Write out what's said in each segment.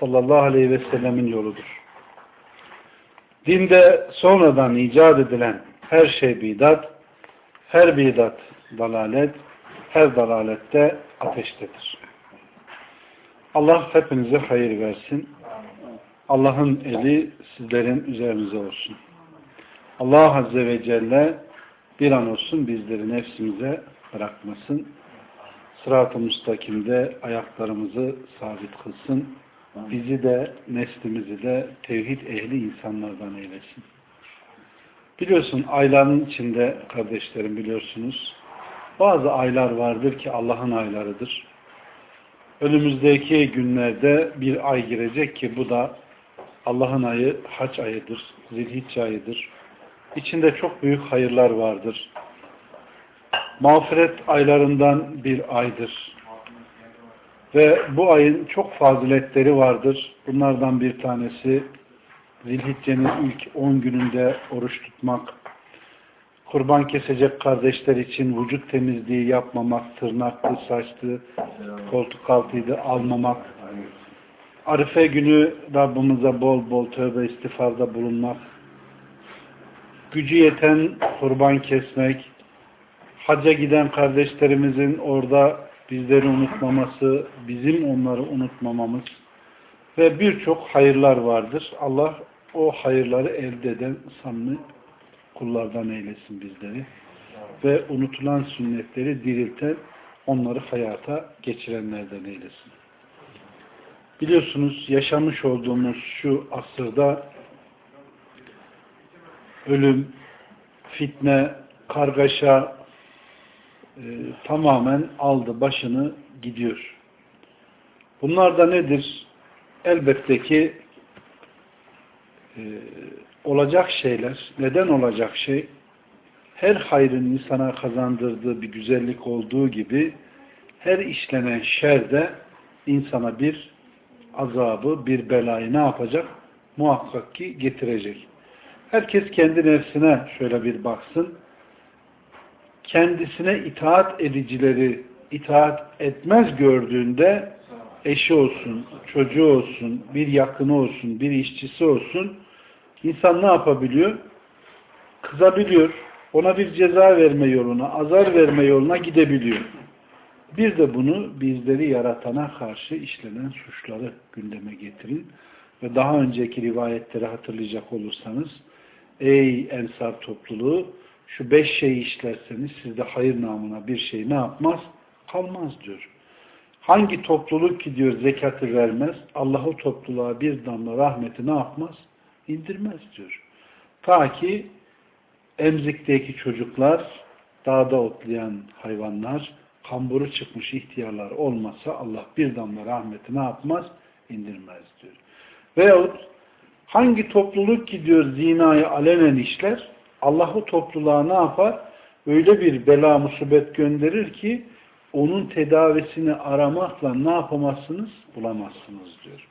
sallallahu aleyhi ve sellemin yoludur. Dinde sonradan icat edilen her şey bidat, her bidat dalalet, her dalalette ateştedir. Allah hepinize hayır versin. Allah'ın eli sizlerin üzerinize olsun. Allah Azze ve Celle bir an olsun bizleri nefsimize bırakmasın. Sırat-ı müstakimde ayaklarımızı sabit kılsın. Bizi de neslimizi de tevhid ehli insanlardan eylesin. Biliyorsun ayların içinde kardeşlerim biliyorsunuz bazı aylar vardır ki Allah'ın aylarıdır. Önümüzdeki günlerde bir ay girecek ki bu da Allah'ın ayı haç ayıdır, zilhicce ayıdır. İçinde çok büyük hayırlar vardır. Mağfiret aylarından bir aydır. Ve bu ayın çok faziletleri vardır. Bunlardan bir tanesi Zilhicce'nin ilk 10 gününde oruç tutmak, kurban kesecek kardeşler için vücut temizliği yapmamak, tırnaktı, saçtı, koltuk altıydı almamak, Arife günü Rabbimize bol bol tövbe istifarda bulunmak, gücü yeten kurban kesmek, hacca giden kardeşlerimizin orada bizleri unutmaması, bizim onları unutmamamız ve birçok hayırlar vardır. Allah o hayırları elde eden samimi kullardan eylesin bizleri. Ve unutulan sünnetleri dirilten, onları hayata geçirenlerden eylesin. Biliyorsunuz yaşamış olduğumuz şu asırda ölüm, fitne, kargaşa e, tamamen aldı başını gidiyor. Bunlar da nedir? Elbette ki e, olacak şeyler. Neden olacak şey? Her hayrın insana kazandırdığı bir güzellik olduğu gibi her işlenen şer de insana bir azabı, bir belayı ne yapacak? Muhakkak ki getirecek. Herkes kendi nefsine şöyle bir baksın. Kendisine itaat edicileri itaat etmez gördüğünde eşi olsun, çocuğu olsun, bir yakını olsun, bir işçisi olsun insan ne yapabiliyor? Kızabiliyor. Ona bir ceza verme yoluna, azar verme yoluna gidebiliyor. Bir de bunu bizleri yaratana karşı işlenen suçları gündeme getirin. Ve daha önceki rivayetleri hatırlayacak olursanız ey ensar topluluğu şu beş şeyi işlerseniz sizde hayır namına bir şey ne yapmaz? Kalmaz diyor. Hangi topluluk ki diyor zekatı vermez, Allah o topluluğa bir damla rahmeti ne yapmaz? İndirmez diyor. Ta ki emzikteki çocuklar, dağda otlayan hayvanlar, kamburu çıkmış ihtiyarlar olmasa Allah bir damla rahmeti ne yapmaz? İndirmez diyor. Veyahut hangi topluluk ki diyor zinayı alenen işler, Allah o topluluğa ne yapar? Öyle bir bela musibet gönderir ki onun tedavisini aramakla ne yapamazsınız? Bulamazsınız diyor.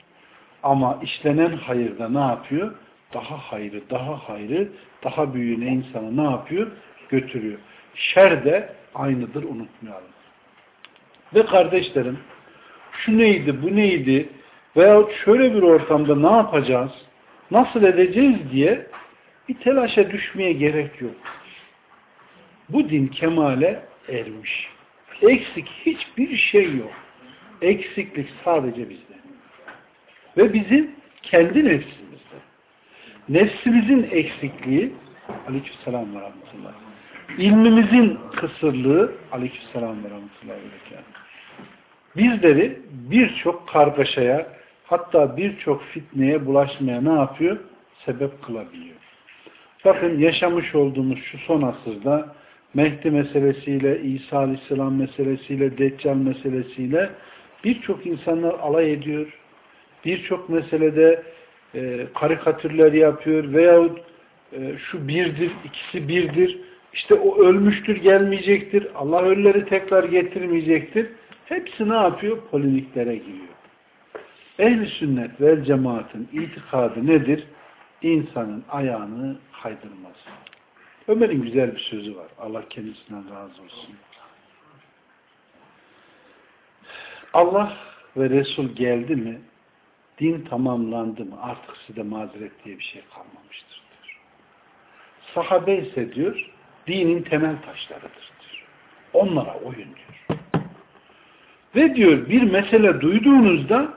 Ama işlenen hayırda ne yapıyor? Daha hayrı, daha hayrı, daha büyüğüne insanı ne yapıyor? Götürüyor. Şer de aynıdır unutmayalım. Ve kardeşlerim şu neydi, bu neydi veyahut şöyle bir ortamda ne yapacağız, nasıl edeceğiz diye bir telaşa düşmeye gerek yok. Bu din kemale ermiş. Eksik hiçbir şey yok. Eksiklik sadece bizde. Ve bizim kendi nefsimizde. Nefsimizin eksikliği aleykümselam ve rahmetullah. İlmimizin kısırlığı aleykümselam ve rahmetullah Bizleri birçok kargaşaya hatta birçok fitneye bulaşmaya ne yapıyor? Sebep kılabiliyor. Bakın yaşamış olduğumuz şu son asırda Mehdi meselesiyle, İsa Aleyhisselam meselesiyle, Deccal meselesiyle birçok insanlar alay ediyor. Birçok meselede e, karikatürler yapıyor veyahut e, şu birdir, ikisi birdir, işte o ölmüştür, gelmeyecektir, Allah ölüleri tekrar getirmeyecektir. Hepsi ne yapıyor? Polemiklere giriyor. Ehli sünnet ve cemaatin itikadı nedir? İnsanın ayağını kaydırmaz. Ömer'in güzel bir sözü var. Allah kendisinden razı olsun. Allah ve Resul geldi mi din tamamlandı mı artık size mazeret diye bir şey kalmamıştır diyor. Sahabe ise diyor dinin temel taşlarıdır diyor. Onlara oyun diyor. Ve diyor bir mesele duyduğunuzda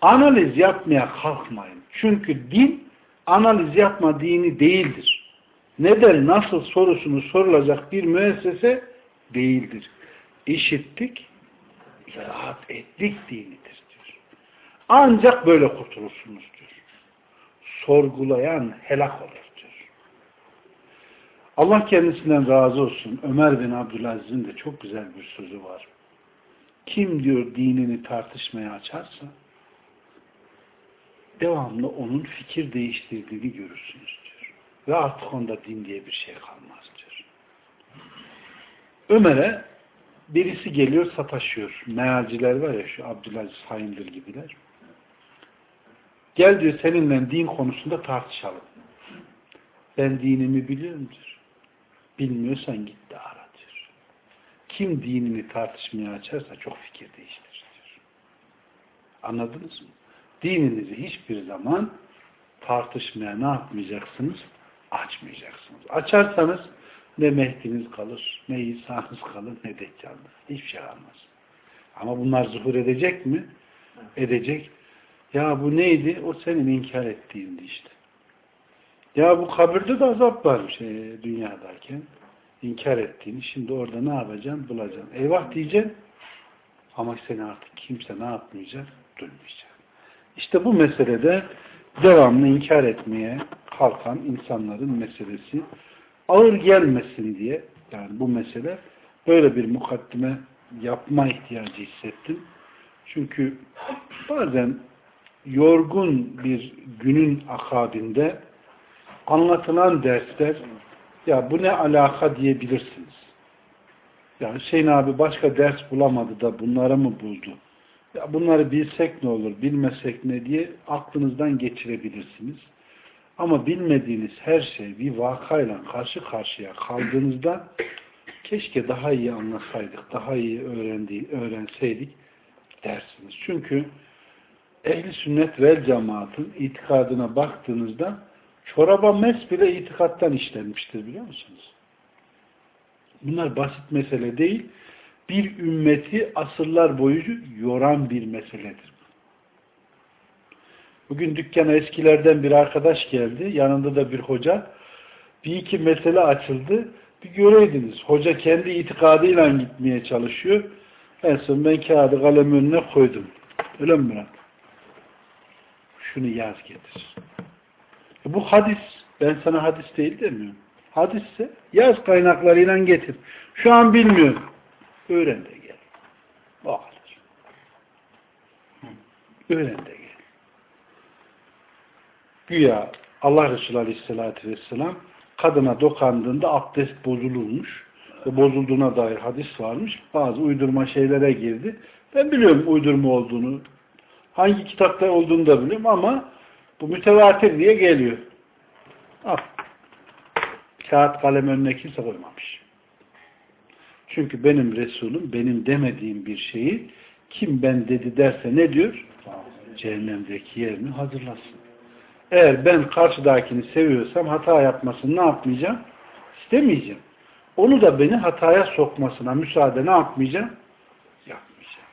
analiz yapmaya kalkmayın. Çünkü din analiz yapma dini değildir. Neden, nasıl sorusunu sorulacak bir müessese değildir. İşittik, itaat ettik dinidir diyor. Ancak böyle kurtulursunuz diyor. Sorgulayan helak olur diyor. Allah kendisinden razı olsun. Ömer bin Abdülaziz'in de çok güzel bir sözü var. Kim diyor dinini tartışmaya açarsa devamlı onun fikir değiştirdiğini görürsünüz diyor. Ve artık onda din diye bir şey kalmaz diyor. Ömer'e birisi geliyor sataşıyor. Mealciler var ya şu Abdülaziz Hayındır gibiler. Gel diyor seninle din konusunda tartışalım. Ben dinimi biliyorum diyor. Bilmiyorsan git de ara diyor. Kim dinini tartışmaya açarsa çok fikir değiştirir diyor. Anladınız mı? Dininizi hiçbir zaman tartışmaya ne yapmayacaksınız? Açmayacaksınız. Açarsanız ne Mehdi'niz kalır, ne İsa'nız kalır, ne Deccal'ınız. Hiçbir şey kalmaz. Ama bunlar zuhur edecek mi? Edecek. Ya bu neydi? O senin inkar ettiğindi işte. Ya bu kabirde de azap varmış e, dünyadayken. İnkar ettiğini. Şimdi orada ne yapacaksın? Bulacaksın. Eyvah diyeceksin. Ama seni artık kimse ne yapmayacak? Duymayacak. İşte bu meselede devamlı inkar etmeye kalkan insanların meselesi ağır gelmesin diye yani bu mesele böyle bir mukaddime yapma ihtiyacı hissettim. Çünkü bazen yorgun bir günün akabinde anlatılan dersler ya bu ne alaka diyebilirsiniz. Yani Hüseyin abi başka ders bulamadı da bunları mı buldu? Ya bunları bilsek ne olur, bilmesek ne diye aklınızdan geçirebilirsiniz. Ama bilmediğiniz her şey bir vakayla karşı karşıya kaldığınızda keşke daha iyi anlasaydık, daha iyi öğrendi, öğrenseydik dersiniz. Çünkü ehli sünnet vel cemaatın itikadına baktığınızda çoraba mes bile itikattan işlenmiştir biliyor musunuz? Bunlar basit mesele değil. Bir ümmeti asırlar boyu yoran bir meseledir. Bugün dükkana eskilerden bir arkadaş geldi. Yanında da bir hoca. Bir iki mesele açıldı. Bir göreydiniz. Hoca kendi itikadıyla gitmeye çalışıyor. En son ben kağıdı kalem önüne koydum. Öyle mi Murat? Şunu yaz getir. E bu hadis. Ben sana hadis değil demiyorum. Hadisse yaz kaynaklarıyla getir. Şu an bilmiyorum. Öğren de gel. O kadar. Öğren de gel. Güya Allah Resulü Aleyhisselatü Vesselam kadına dokandığında abdest bozulurmuş ve bozulduğuna dair hadis varmış. Bazı uydurma şeylere girdi. Ben biliyorum uydurma olduğunu. Hangi kitapta olduğunu da biliyorum ama bu mütevatir diye geliyor. Al. Kağıt kalem önüne kimse koymamış. Çünkü benim Resulüm benim demediğim bir şeyi kim ben dedi derse ne diyor? Cehennemdeki yerini hazırlasın. Eğer ben karşıdakini seviyorsam hata yapmasını ne yapmayacağım? İstemeyeceğim. Onu da beni hataya sokmasına müsaade ne yapmayacağım? Yapmayacağım.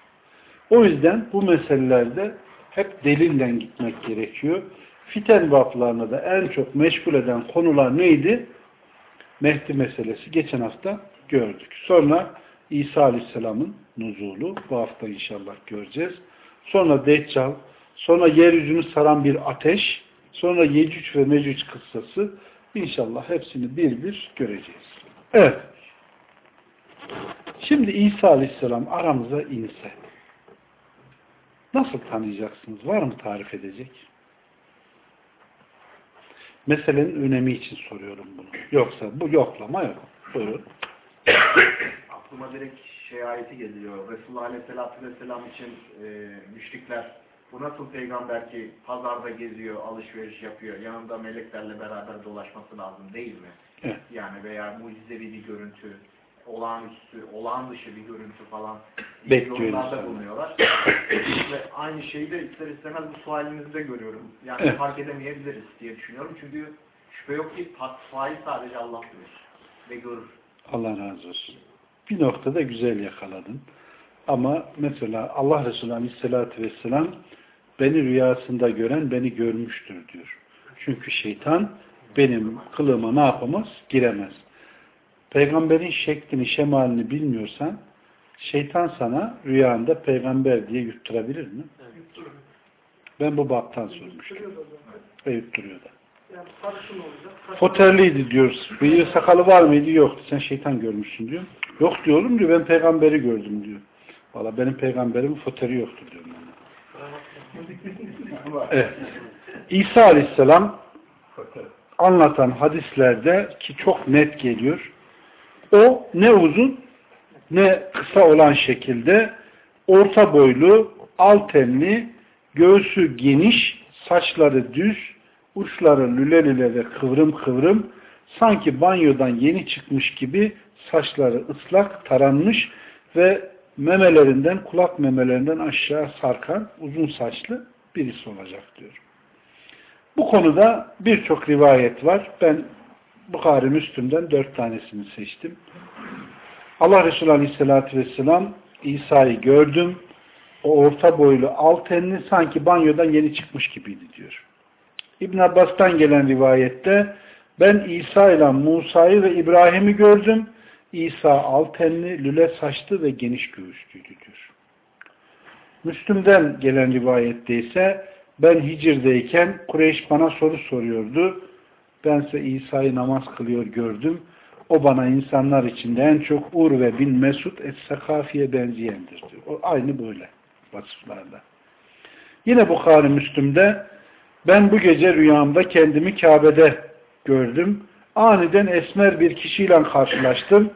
O yüzden bu meselelerde hep delille gitmek gerekiyor. Fiten vaplarını da en çok meşgul eden konular neydi? Mehdi meselesi. Geçen hafta gördük. Sonra İsa Aleyhisselam'ın nuzulu. Bu hafta inşallah göreceğiz. Sonra Deccal. Sonra yeryüzünü saran bir ateş. Sonra Yecüc ve Mecüc kıssası. İnşallah hepsini bir bir göreceğiz. Evet. Şimdi İsa Aleyhisselam aramıza inse nasıl tanıyacaksınız? Var mı tarif edecek? Meselenin önemi için soruyorum bunu. Yoksa bu yoklama yok. Buyurun. Aklıma direkt şey ayeti geliyor. Resulullah Aleyhisselatü Vesselam için e, müşrikler bu nasıl peygamber ki pazarda geziyor, alışveriş yapıyor, yanında meleklerle beraber dolaşması lazım değil mi? Evet. Yani veya mucizevi bir görüntü, olağanüstü, olağan dışı bir görüntü falan yorumlarda bulunuyorlar. Ve aynı şeyi de ister istemez bu sualinizde görüyorum. Yani Evet. fark edemeyebiliriz diye düşünüyorum. Çünkü şüphe yok ki fatfayı sadece Allah bilir ve görür. Allah razı olsun. Bir noktada güzel yakaladın. Ama mesela Allah Resulü Aleyhisselatü Vesselam beni rüyasında gören beni görmüştür diyor. Çünkü şeytan benim kılığıma ne yapamaz? Giremez. Peygamberin şeklini, şemalini bilmiyorsan şeytan sana rüyanda peygamber diye yutturabilir mi? Ben bu baptan sormuştum. Ve yutturuyor da. Yani sarışın olacak. saçma- Foterliydi diyoruz. Bıyığı sakalı var mıydı? Yoktu. Sen şeytan görmüşsün diyor. Yok diyor oğlum diyor. Ben peygamberi gördüm diyor. Valla benim peygamberimin foteri yoktu diyor. Evet. İsa Aleyhisselam anlatan hadislerde ki çok net geliyor. O ne uzun ne kısa olan şekilde orta boylu, al tenli, göğsü geniş, saçları düz, uçları lüle lüle ve kıvrım kıvrım, sanki banyodan yeni çıkmış gibi saçları ıslak, taranmış ve memelerinden, kulak memelerinden aşağı sarkan uzun saçlı birisi olacak diyor. Bu konuda birçok rivayet var. Ben Bukhari Müslüm'den dört tanesini seçtim. Allah Resulü Aleyhisselatü Vesselam İsa'yı gördüm. O orta boylu alt tenli sanki banyodan yeni çıkmış gibiydi diyor. İbn Abbas'tan gelen rivayette ben İsa ile Musa'yı ve İbrahim'i gördüm. İsa alt tenli, lüle saçlı ve geniş göğüslüydü diyor. Müslüm'den gelen rivayette ise ben Hicr'deyken Kureyş bana soru soruyordu. Bense İsa'yı namaz kılıyor gördüm. O bana insanlar içinde en çok Urve bin Mesud Es-Sekafi'ye benzeyendir diyor. O aynı böyle vasıflarda. Yine Bukhari Müslüm'de ben bu gece rüyamda kendimi Kabe'de gördüm. Aniden esmer bir kişiyle karşılaştım.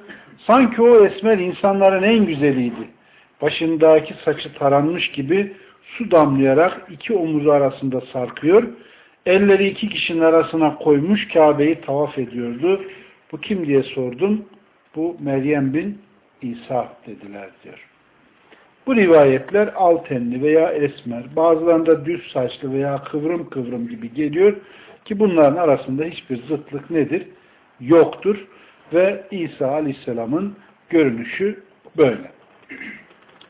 Sanki o esmer insanların en güzeliydi. Başındaki saçı taranmış gibi su damlayarak iki omuzu arasında sarkıyor. Elleri iki kişinin arasına koymuş Kabe'yi tavaf ediyordu. Bu kim diye sordum. Bu Meryem bin İsa dediler diyor. Bu rivayetler al tenli veya esmer, bazılarında düz saçlı veya kıvrım kıvrım gibi geliyor ki bunların arasında hiçbir zıtlık nedir? Yoktur. Ve İsa Aleyhisselam'ın görünüşü böyle.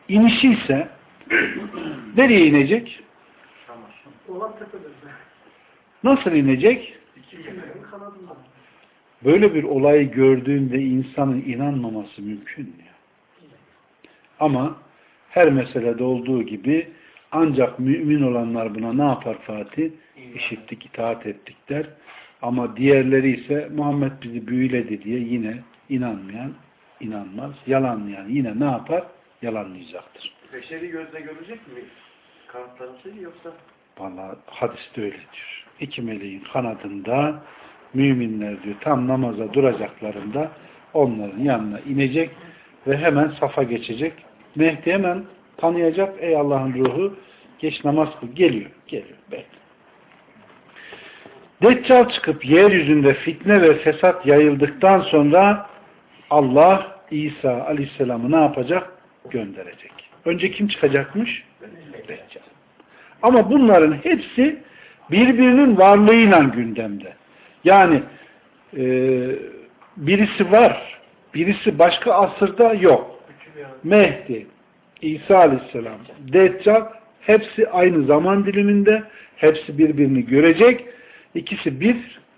İnişi ise nereye inecek? Nasıl inecek? Böyle bir olayı gördüğünde insanın inanmaması mümkün mü? Ama her meselede olduğu gibi ancak mümin olanlar buna ne yapar Fatih? İşittik, itaat ettik der. Ama diğerleri ise Muhammed bizi büyüledi diye yine inanmayan inanmaz. Yalanlayan yine ne yapar? Yalanlayacaktır. Beşeri gözle görecek mi kanıtlarını yoksa? Vallahi hadiste öyle diyor. İki meleğin kanadında müminler diyor tam namaza duracaklarında onların yanına inecek ve hemen safa geçecek. Mehdi hemen tanıyacak ey Allah'ın ruhu geç namaz kıl. Geliyor. Geliyor. Bekle. Deccal çıkıp yeryüzünde fitne ve fesat yayıldıktan sonra Allah İsa Aleyhisselam'ı ne yapacak? Gönderecek. Önce kim çıkacakmış? Deccal. Ama bunların hepsi birbirinin varlığıyla gündemde. Yani e, birisi var, birisi başka asırda yok. Mehdi, İsa Aleyhisselam, Deccal hepsi aynı zaman diliminde, hepsi birbirini görecek. İkisi bir,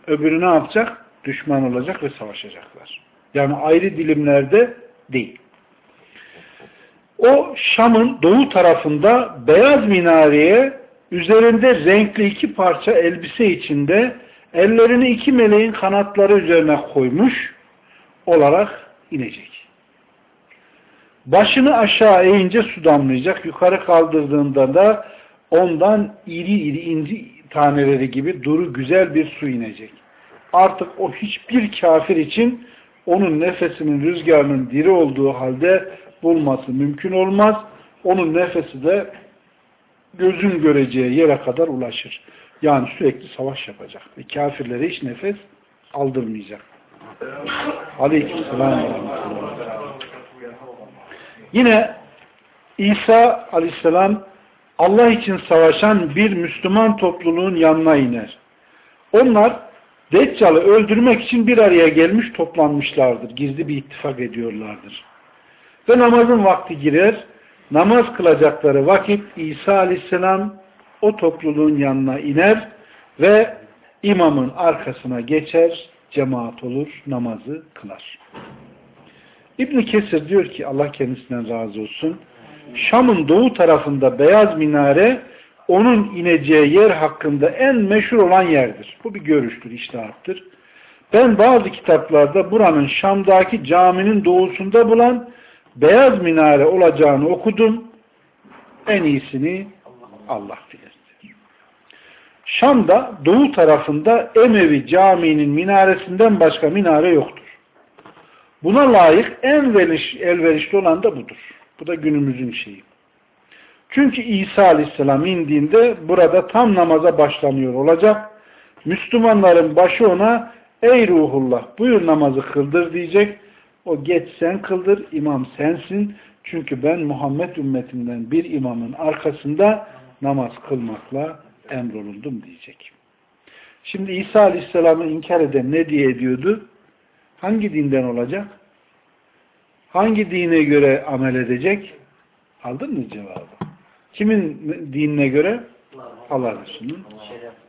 öbürü ne yapacak? Düşman olacak ve savaşacaklar. Yani ayrı dilimlerde değil. O Şam'ın doğu tarafında beyaz minareye üzerinde renkli iki parça elbise içinde ellerini iki meleğin kanatları üzerine koymuş olarak inecek. Başını aşağı eğince su damlayacak. Yukarı kaldırdığında da ondan iri iri inci taneleri gibi duru güzel bir su inecek. Artık o hiçbir kafir için onun nefesinin rüzgarının diri olduğu halde bulması mümkün olmaz. Onun nefesi de gözün göreceği yere kadar ulaşır. Yani sürekli savaş yapacak. Ve kafirlere hiç nefes aldırmayacak. Aleykümselam. Yine İsa aleyhisselam Allah için savaşan bir Müslüman topluluğun yanına iner. Onlar Deccal'ı öldürmek için bir araya gelmiş toplanmışlardır. Gizli bir ittifak ediyorlardır. Ve namazın vakti girer. Namaz kılacakları vakit İsa aleyhisselam o topluluğun yanına iner ve imamın arkasına geçer, cemaat olur, namazı kılar. İbn Kesir diyor ki Allah kendisinden razı olsun. Şam'ın doğu tarafında beyaz minare onun ineceği yer hakkında en meşhur olan yerdir. Bu bir görüştür, iştahattır. Ben bazı kitaplarda buranın Şam'daki caminin doğusunda bulan beyaz minare olacağını okudum. En iyisini Allah bilir. Şam'da doğu tarafında Emevi caminin minaresinden başka minare yoktur. Buna layık en elverişli olan da budur. Bu da günümüzün şeyi. Çünkü İsa Aleyhisselam indiğinde burada tam namaza başlanıyor olacak. Müslümanların başı ona ey ruhullah buyur namazı kıldır diyecek. O geç sen kıldır, imam sensin. Çünkü ben Muhammed ümmetinden bir imamın arkasında namaz kılmakla emrolundum diyecek. Şimdi İsa Aleyhisselam'ı inkar eden ne diye ediyordu? Hangi dinden olacak? Hangi dine göre amel edecek? Aldın mı cevabı? Kimin dinine göre? Allah Resulü'nün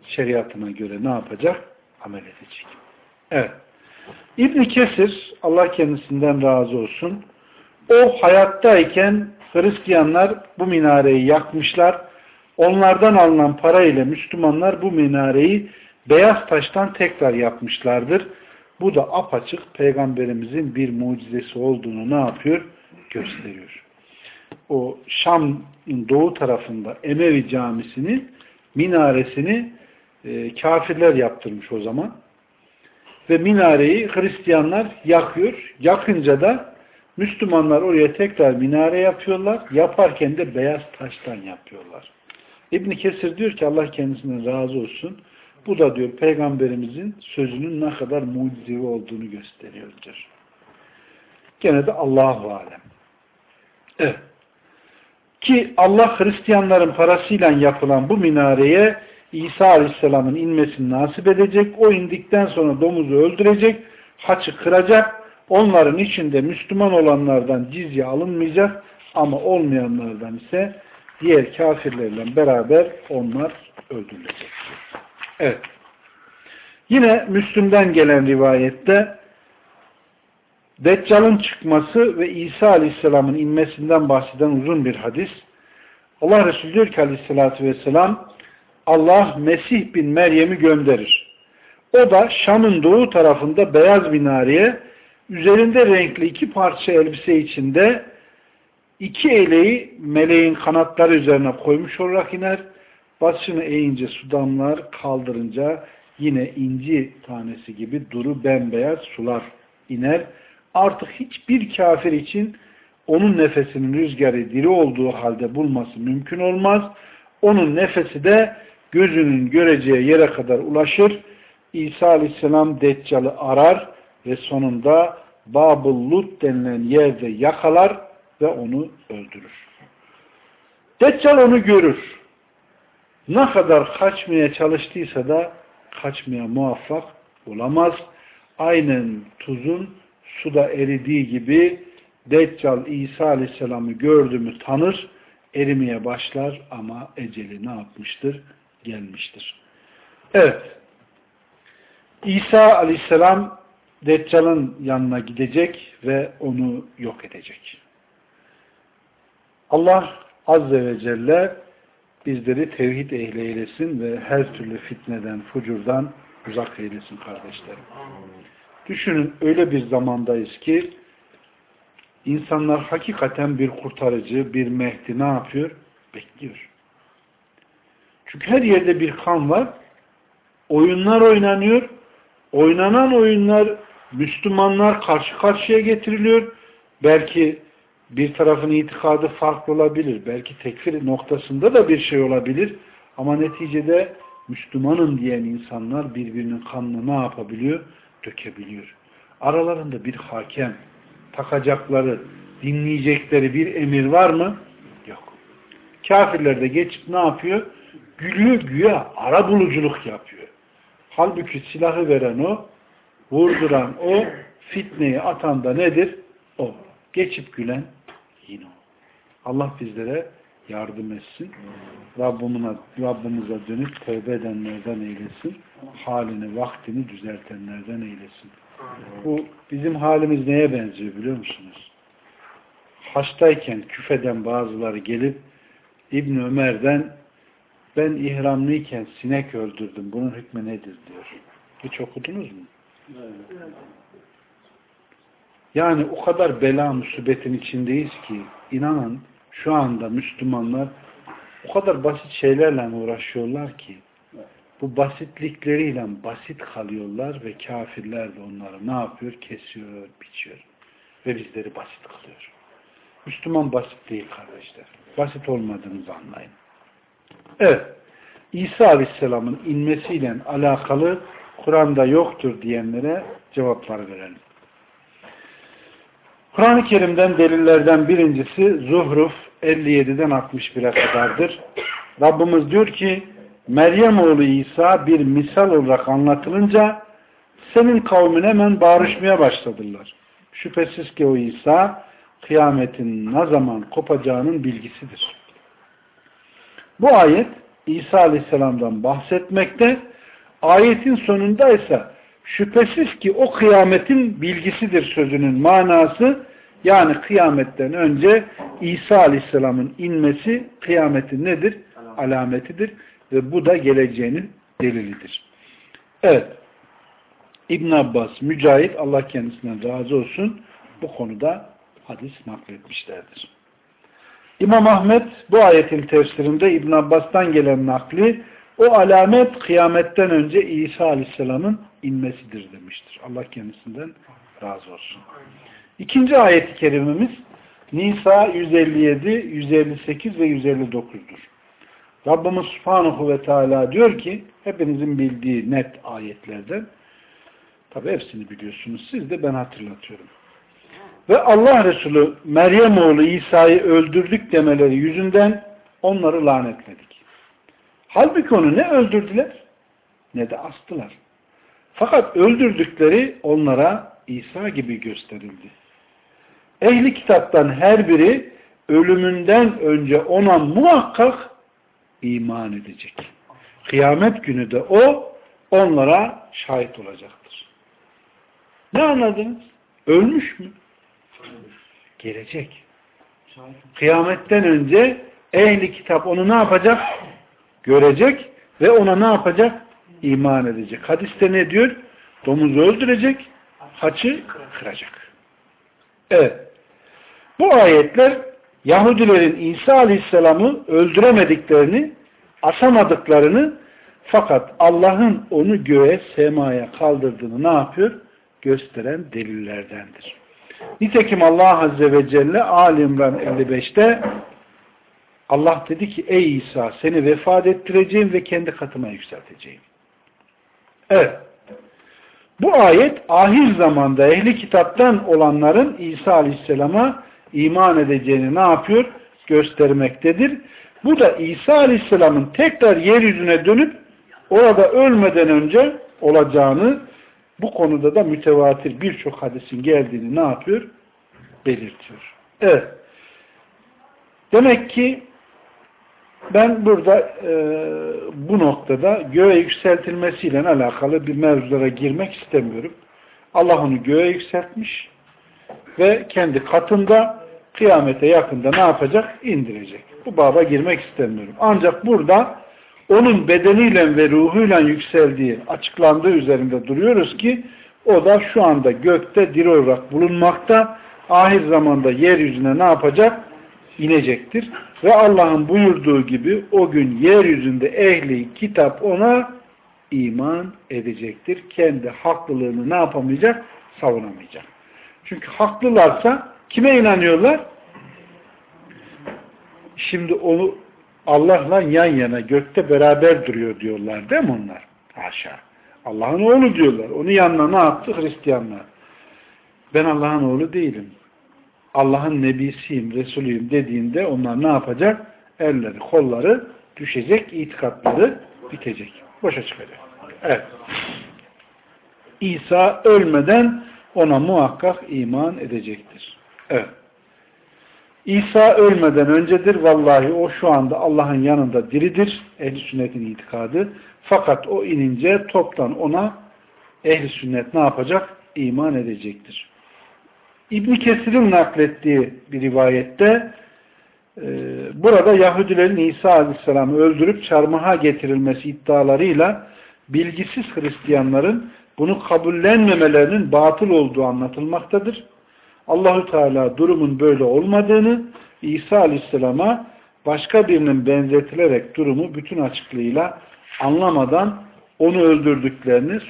şeriatına göre ne yapacak? Amel edecek. Evet. İbn Kesir, Allah kendisinden razı olsun, o hayattayken Hristiyanlar bu minareyi yakmışlar. Onlardan alınan para ile Müslümanlar bu minareyi beyaz taştan tekrar yapmışlardır. Bu da apaçık peygamberimizin bir mucizesi olduğunu ne yapıyor? Gösteriyor. O Şam'ın doğu tarafında Emevi camisini minaresini e, kafirler yaptırmış o zaman. Ve minareyi Hristiyanlar yakıyor. Yakınca da Müslümanlar oraya tekrar minare yapıyorlar. Yaparken de beyaz taştan yapıyorlar. İbn Kesir diyor ki Allah kendisinden razı olsun. Bu da diyor peygamberimizin sözünün ne kadar mucizevi olduğunu gösteriyordur. Gene de Allahu alem. Evet. Ki Allah Hristiyanların parasıyla yapılan bu minareye İsa Aleyhisselam'ın inmesini nasip edecek. O indikten sonra domuzu öldürecek, haçı kıracak. Onların içinde Müslüman olanlardan cizye alınmayacak ama olmayanlardan ise diğer kafirlerle beraber onlar öldürülecek. Evet. Yine Müslüm'den gelen rivayette Deccal'ın çıkması ve İsa Aleyhisselam'ın inmesinden bahseden uzun bir hadis. Allah Resulü diyor ki Aleyhisselatü Vesselam Allah Mesih bin Meryem'i gönderir. O da Şam'ın doğu tarafında beyaz minareye üzerinde renkli iki parça elbise içinde iki eleği meleğin kanatları üzerine koymuş olarak iner. Başını eğince su damlar, kaldırınca yine inci tanesi gibi duru bembeyaz sular iner. Artık hiçbir kafir için onun nefesinin rüzgarı diri olduğu halde bulması mümkün olmaz. Onun nefesi de gözünün göreceği yere kadar ulaşır. İsa Aleyhisselam Deccal'ı arar ve sonunda Babul Lut denilen yerde yakalar ve onu öldürür. Deccal onu görür. Ne kadar kaçmaya çalıştıysa da kaçmaya muvaffak olamaz. Aynen tuzun suda eridiği gibi Deccal İsa Aleyhisselam'ı gördü mü tanır, erimeye başlar ama eceli ne yapmıştır? Gelmiştir. Evet. İsa Aleyhisselam Deccal'ın yanına gidecek ve onu yok edecek. Allah Azze ve Celle bizleri tevhid ehli eylesin ve her türlü fitneden, fucurdan uzak eylesin kardeşlerim. Düşünün öyle bir zamandayız ki insanlar hakikaten bir kurtarıcı, bir Mehdi ne yapıyor? Bekliyor. Çünkü her yerde bir kan var. Oyunlar oynanıyor. Oynanan oyunlar Müslümanlar karşı karşıya getiriliyor. Belki bir tarafın itikadı farklı olabilir. Belki tekfir noktasında da bir şey olabilir. Ama neticede Müslümanım diyen insanlar birbirinin kanını ne yapabiliyor? Dökebiliyor. Aralarında bir hakem, takacakları, dinleyecekleri bir emir var mı? Yok. Kafirler de geçip ne yapıyor? Gülüyor güya ara buluculuk yapıyor. Halbuki silahı veren o, vurduran o, fitneyi atan da nedir? O. Geçip gülen yine o. Allah bizlere yardım etsin. Rabbimine, Rabbimize dönüp tövbe edenlerden eylesin. Halini, vaktini düzeltenlerden eylesin. Bu bizim halimiz neye benziyor biliyor musunuz? Haçtayken küfeden bazıları gelip İbn Ömer'den ben ihramlıyken sinek öldürdüm. Bunun hükmü nedir diyor. Hiç okudunuz mu? Yani o kadar bela musibetin içindeyiz ki inanın şu anda Müslümanlar o kadar basit şeylerle uğraşıyorlar ki bu basitlikleriyle basit kalıyorlar ve kafirler de onları ne yapıyor? Kesiyor, biçiyor. Ve bizleri basit kılıyor. Müslüman basit değil kardeşler. Basit olmadığınızı anlayın. Evet. İsa Aleyhisselam'ın inmesiyle alakalı Kur'an'da yoktur diyenlere cevaplar verelim. Kur'an-ı Kerim'den delillerden birincisi Zuhruf 57'den 61'e kadardır. Rabbimiz diyor ki Meryem oğlu İsa bir misal olarak anlatılınca senin kavmin hemen bağırışmaya başladılar. Şüphesiz ki o İsa kıyametin ne zaman kopacağının bilgisidir. Bu ayet İsa Aleyhisselam'dan bahsetmekte. Ayetin sonunda ise şüphesiz ki o kıyametin bilgisidir sözünün manası yani kıyametten önce İsa Aleyhisselam'ın inmesi kıyametin nedir? Alametidir ve bu da geleceğinin delilidir. Evet. İbn Abbas, Mücahit Allah kendisinden razı olsun bu konuda hadis nakletmişlerdir. İmam Ahmet bu ayetin tefsirinde İbn Abbas'tan gelen nakli o alamet kıyametten önce İsa Aleyhisselam'ın inmesidir demiştir. Allah kendisinden razı olsun. İkinci ayet-i kerimemiz Nisa 157, 158 ve 159'dur. Rabbimiz Subhanahu ve Teala diyor ki hepinizin bildiği net ayetlerden tabi hepsini biliyorsunuz siz de ben hatırlatıyorum. Ve Allah Resulü Meryem oğlu İsa'yı öldürdük demeleri yüzünden onları lanetledik. Halbuki onu ne öldürdüler ne de astılar. Fakat öldürdükleri onlara İsa gibi gösterildi. Ehli kitaptan her biri ölümünden önce ona muhakkak iman edecek. Kıyamet günü de o onlara şahit olacaktır. Ne anladınız? Ölmüş mü? Gelecek. Kıyametten önce ehli kitap onu ne yapacak? Görecek ve ona ne yapacak? İman edecek. Hadiste ne diyor? Domuzu öldürecek, haçı kıracak. Evet. Bu ayetler Yahudilerin İsa Aleyhisselam'ı öldüremediklerini, asamadıklarını fakat Allah'ın onu göğe, semaya kaldırdığını ne yapıyor? Gösteren delillerdendir. Nitekim Allah Azze ve Celle Ali İmran 55'te Allah dedi ki ey İsa seni vefat ettireceğim ve kendi katıma yükselteceğim. Evet. Bu ayet ahir zamanda ehli kitaptan olanların İsa Aleyhisselam'a iman edeceğini ne yapıyor? Göstermektedir. Bu da İsa Aleyhisselam'ın tekrar yeryüzüne dönüp orada ölmeden önce olacağını bu konuda da mütevatir birçok hadisin geldiğini ne yapıyor? Belirtiyor. Evet. Demek ki ben burada e, bu noktada göğe yükseltilmesiyle alakalı bir mevzulara girmek istemiyorum. Allah onu göğe yükseltmiş ve kendi katında kıyamete yakında ne yapacak? İndirecek. Bu baba girmek istemiyorum. Ancak burada onun bedeniyle ve ruhuyla yükseldiği açıklandığı üzerinde duruyoruz ki o da şu anda gökte diri olarak bulunmakta. Ahir zamanda yeryüzüne ne yapacak? İnecektir. Ve Allah'ın buyurduğu gibi o gün yeryüzünde ehli kitap ona iman edecektir. Kendi haklılığını ne yapamayacak? Savunamayacak. Çünkü haklılarsa kime inanıyorlar? Şimdi onu Allah'la yan yana gökte beraber duruyor diyorlar değil mi onlar? Haşa. Allah'ın oğlu diyorlar. Onu yanına ne yaptı Hristiyanlar? Ben Allah'ın oğlu değilim. Allah'ın nebisiyim, Resulüyüm dediğinde onlar ne yapacak? Elleri, kolları düşecek, itikatları bitecek. Boşa çıkacak. Evet. İsa ölmeden ona muhakkak iman edecektir. Evet. İsa ölmeden öncedir. Vallahi o şu anda Allah'ın yanında diridir. Ehli sünnetin itikadı. Fakat o inince toptan ona ehli sünnet ne yapacak? İman edecektir. İbn Kesir'in naklettiği bir rivayette e, burada Yahudilerin İsa Aleyhisselam'ı öldürüp çarmıha getirilmesi iddialarıyla bilgisiz Hristiyanların bunu kabullenmemelerinin batıl olduğu anlatılmaktadır. Allahü Teala durumun böyle olmadığını İsa Aleyhisselam'a başka birinin benzetilerek durumu bütün açıklığıyla anlamadan onu öldürdüklerini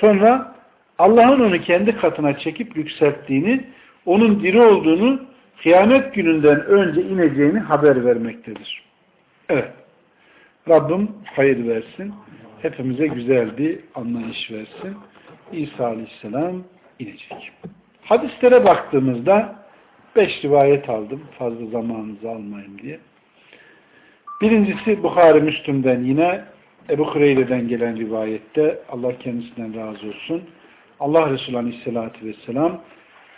sonra Allah'ın onu kendi katına çekip yükselttiğini onun diri olduğunu kıyamet gününden önce ineceğini haber vermektedir. Evet. Rabbim hayır versin. Hepimize güzel bir anlayış versin. İsa Aleyhisselam inecek. Hadislere baktığımızda beş rivayet aldım. Fazla zamanınızı almayayım diye. Birincisi Bukhari Müslüm'den yine Ebu Hureyre'den gelen rivayette Allah kendisinden razı olsun. Allah Resulü Aleyhisselatü Vesselam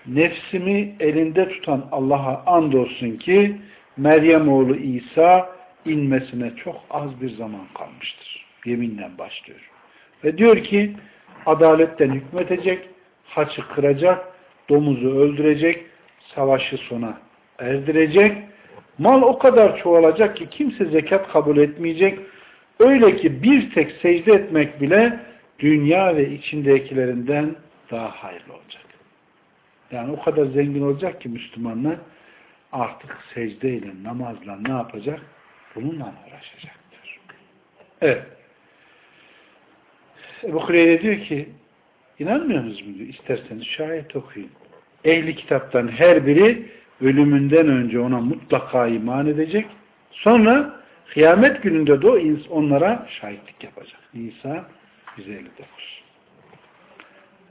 nefsimi elinde tutan Allah'a andolsun ki Meryem oğlu İsa inmesine çok az bir zaman kalmıştır. Yeminle başlıyor. Ve diyor ki adaletten hükmetecek, haçı kıracak, domuzu öldürecek, savaşı sona erdirecek. Mal o kadar çoğalacak ki kimse zekat kabul etmeyecek. Öyle ki bir tek secde etmek bile dünya ve içindekilerinden daha hayırlı olacak. Yani o kadar zengin olacak ki Müslümanlar artık secdeyle, namazla ne yapacak? Bununla uğraşacaktır. Evet. Ebu Hureyre diyor ki inanmıyorsunuz mu diyor. İsterseniz şayet okuyun. Ehli kitaptan her biri ölümünden önce ona mutlaka iman edecek. Sonra kıyamet gününde de o onlara şahitlik yapacak. Nisa 159.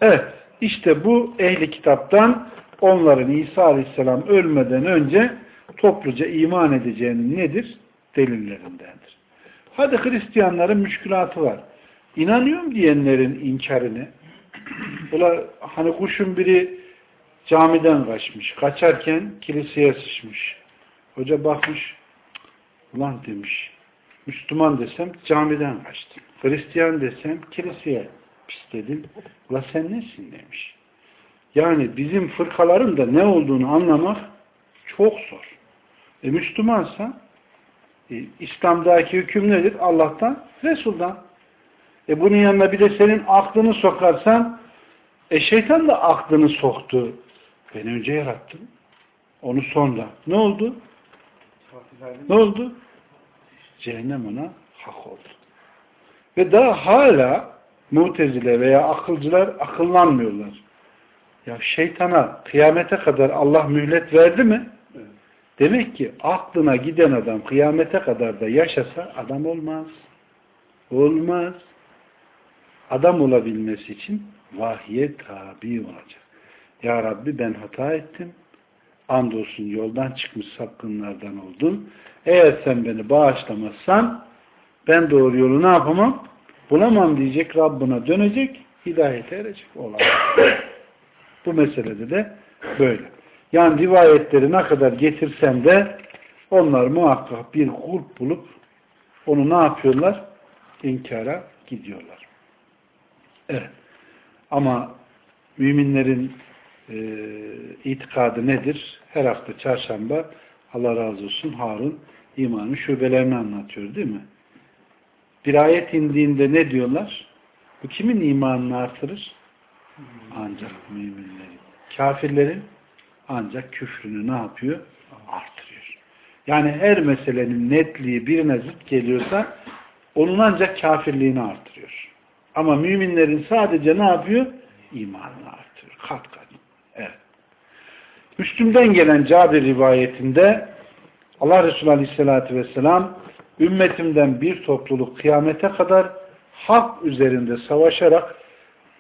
Evet. işte bu ehli kitaptan onların İsa Aleyhisselam ölmeden önce topluca iman edeceğinin nedir? Delillerindendir. Hadi Hristiyanların müşkülatı var. İnanıyorum diyenlerin inkarını hani kuşun biri camiden kaçmış. Kaçarken kiliseye sıçmış. Hoca bakmış ulan demiş Müslüman desem camiden kaçtım. Hristiyan desem kiliseye pisledim. Ula sen nesin demiş. Yani bizim fırkaların da ne olduğunu anlamak çok zor. E Müslümansa e, İslam'daki hüküm nedir? Allah'tan, Resul'dan. E bunun yanına bir de senin aklını sokarsan e şeytan da aklını soktu. Ben önce yarattım. Onu sonra. Ne oldu? Ne oldu? Cehennem ona hak oldu. Ve daha hala mutezile veya akılcılar akıllanmıyorlar. Ya şeytana kıyamete kadar Allah mühlet verdi mi? Evet. Demek ki aklına giden adam kıyamete kadar da yaşasa adam olmaz. Olmaz. Adam olabilmesi için vahye tabi olacak. Ya Rabbi ben hata ettim. Andolsun yoldan çıkmış sapkınlardan oldum. Eğer sen beni bağışlamazsan ben doğru yolu ne yapamam? Bulamam diyecek Rabbına dönecek, hidayete erecek. Olay. Bu meselede de böyle. Yani rivayetleri ne kadar getirsem de onlar muhakkak bir grup bulup onu ne yapıyorlar? İnkara gidiyorlar. Evet. Ama müminlerin e, itikadı nedir? Her hafta çarşamba Allah razı olsun Harun imanın şubelerini anlatıyor değil mi? Bir ayet indiğinde ne diyorlar? Bu kimin imanını artırır? Ancak müminlerin. Kafirlerin ancak küfrünü ne yapıyor? Artırıyor. Yani her meselenin netliği birine zıt geliyorsa onun ancak kafirliğini artırıyor. Ama müminlerin sadece ne yapıyor? İmanını artırıyor. Kat kat. Evet. Müslüm'den gelen Cabir rivayetinde Allah Resulü Aleyhisselatü Vesselam ümmetimden bir topluluk kıyamete kadar hak üzerinde savaşarak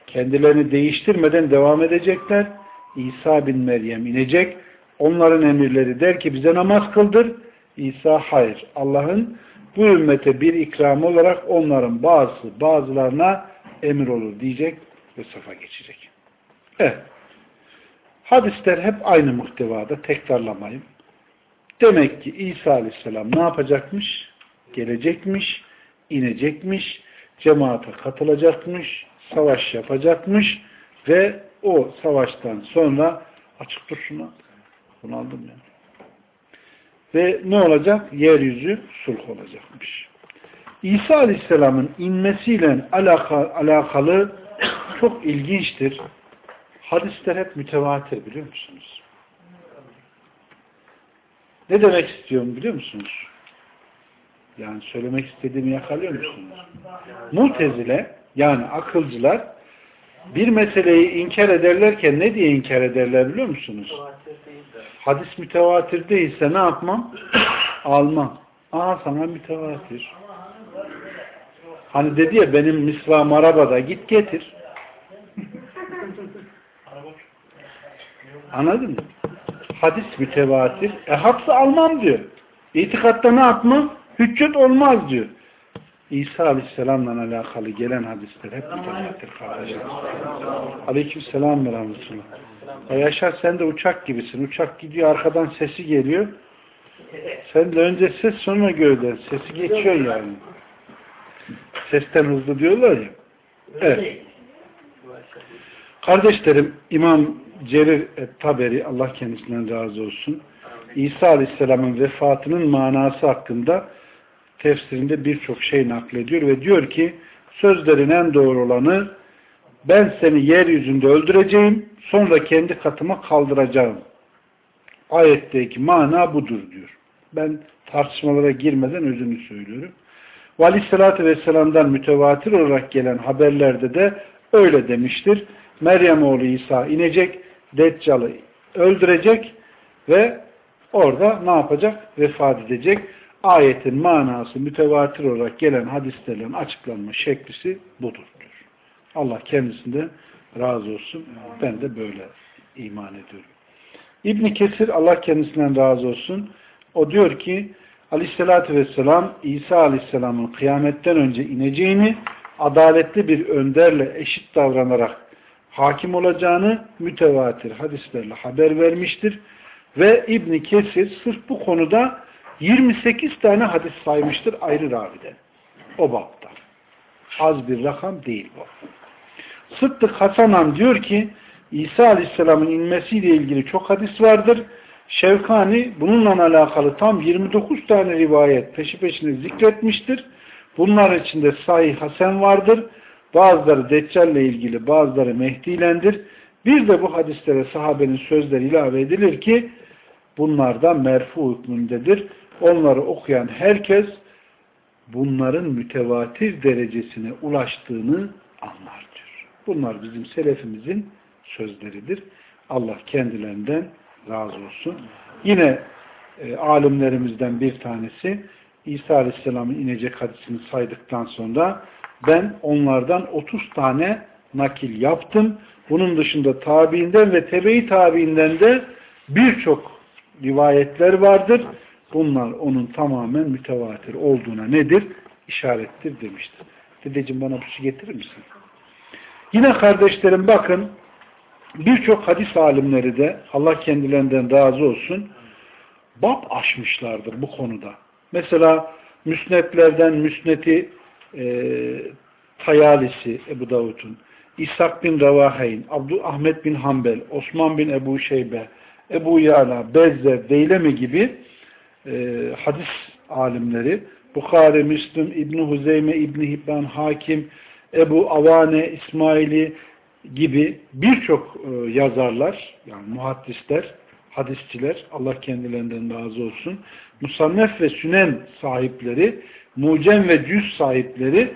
kendilerini değiştirmeden devam edecekler. İsa bin Meryem inecek. Onların emirleri der ki bize namaz kıldır. İsa hayır. Allah'ın bu ümmete bir ikram olarak onların bazı bazılarına emir olur diyecek ve safa geçecek. Evet. Hadisler hep aynı muhtevada tekrarlamayın. Demek ki İsa Aleyhisselam ne yapacakmış? Gelecekmiş, inecekmiş, cemaate katılacakmış, savaş yapacakmış ve o savaştan sonra açık dur şuna. Bunu aldım ya. Ve ne olacak? Yeryüzü sulh olacakmış. İsa Aleyhisselam'ın inmesiyle alakalı çok ilginçtir. Hadisler hep mütevatir biliyor musunuz? Ne demek istiyorum biliyor musunuz? Yani söylemek istediğimi yakalıyor musunuz? Mutezile yani akılcılar bir meseleyi inkar ederlerken ne diye inkar ederler biliyor musunuz? Hadis mütevatir değilse ne yapmam? Almam. Aa sana mütevatir. Hani dedi ya benim misvam arabada git getir. Anladın mı? Hadis mütevatir. E hapsı almam diyor. İtikatta ne yapmam? Hüccet olmaz diyor. İsa Aleyhisselam'la alakalı gelen hadisler hep mütevatir kardeşler. Aleyküm selam ve rahmetullah. Ya Yaşar sen de uçak gibisin. Uçak gidiyor arkadan sesi geliyor. Sen de önce ses sonra gövden. Sesi geçiyor yani. Sesten hızlı diyorlar ya. Evet. Kardeşlerim İmam Cerir Taberi Allah kendisinden razı olsun. İsa Aleyhisselam'ın vefatının manası hakkında tefsirinde birçok şey naklediyor ve diyor ki sözlerin en doğru olanı ben seni yeryüzünde öldüreceğim sonra kendi katıma kaldıracağım. Ayetteki mana budur diyor. Ben tartışmalara girmeden özünü söylüyorum. Ve Aleyhisselatü Vesselam'dan mütevatir olarak gelen haberlerde de öyle demiştir. Meryem oğlu İsa inecek, Deccal'ı öldürecek ve orada ne yapacak? Vefat edecek. Ayetin manası mütevatir olarak gelen hadislerin açıklanma şeklisi budur diyor. Allah kendisinde razı olsun. Ben de böyle iman ediyorum. İbn Kesir Allah kendisinden razı olsun. O diyor ki Aleyhisselatü Vesselam İsa Aleyhisselam'ın kıyametten önce ineceğini adaletli bir önderle eşit davranarak hakim olacağını mütevatir hadislerle haber vermiştir. Ve İbn Kesir sırf bu konuda 28 tane hadis saymıştır ayrı ravide. O bapta. Az bir rakam değil bu. Sıddık Hasanan diyor ki İsa Aleyhisselam'ın inmesiyle ilgili çok hadis vardır. Şevkani bununla alakalı tam 29 tane rivayet peşi peşine zikretmiştir. Bunlar içinde Sahih Hasan vardır. Bazıları Deccal ile ilgili, bazıları Mehdi ilendir. Bir de bu hadislere sahabenin sözleri ilave edilir ki bunlardan merfu hükmündedir. Onları okuyan herkes bunların mütevatir derecesine ulaştığını anlar diyor. Bunlar bizim selefimizin sözleridir. Allah kendilerinden razı olsun. Yine e, alimlerimizden bir tanesi İsa Aleyhisselam'ın inecek hadisini saydıktan sonra ben onlardan 30 tane nakil yaptım. Bunun dışında tabiinden ve tebe-i tabiinden de birçok rivayetler vardır. Bunlar onun tamamen mütevatir olduğuna nedir? İşarettir demiştir. Dedeciğim bana bir şey getirir misin? Yine kardeşlerim bakın birçok hadis alimleri de Allah kendilerinden razı olsun bab aşmışlardır bu konuda. Mesela müsnetlerden müsneti e, Tayalisi Ebu Davud'un, İshak bin Ravaheyn, Abdü Ahmet bin Hanbel, Osman bin Ebu Şeybe, Ebu Yala, Bezze, Deylemi gibi e, hadis alimleri, Bukhari, Müslüm, İbni Huzeyme, İbni Hibban, Hakim, Ebu Avane, İsmaili gibi birçok e, yazarlar, yani muhaddisler, hadisçiler, Allah kendilerinden razı olsun, Musannef ve Sünen sahipleri, Mucem ve Cüz sahipleri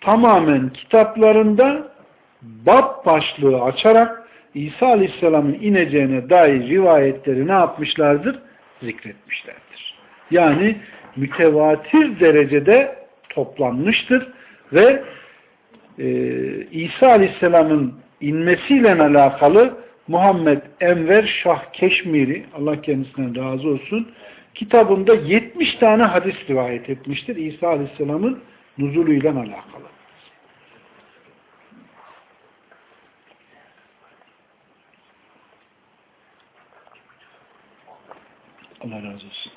tamamen kitaplarında bab başlığı açarak İsa Aleyhisselam'ın ineceğine dair rivayetleri ne yapmışlardır? Zikretmişlerdir. Yani mütevatir derecede toplanmıştır ve e, İsa Aleyhisselam'ın inmesiyle alakalı Muhammed Enver Şah Keşmiri Allah kendisinden razı olsun kitabında 70 tane hadis rivayet etmiştir İsa Aleyhisselam'ın nuzuluyla alakalı. Allah razı olsun.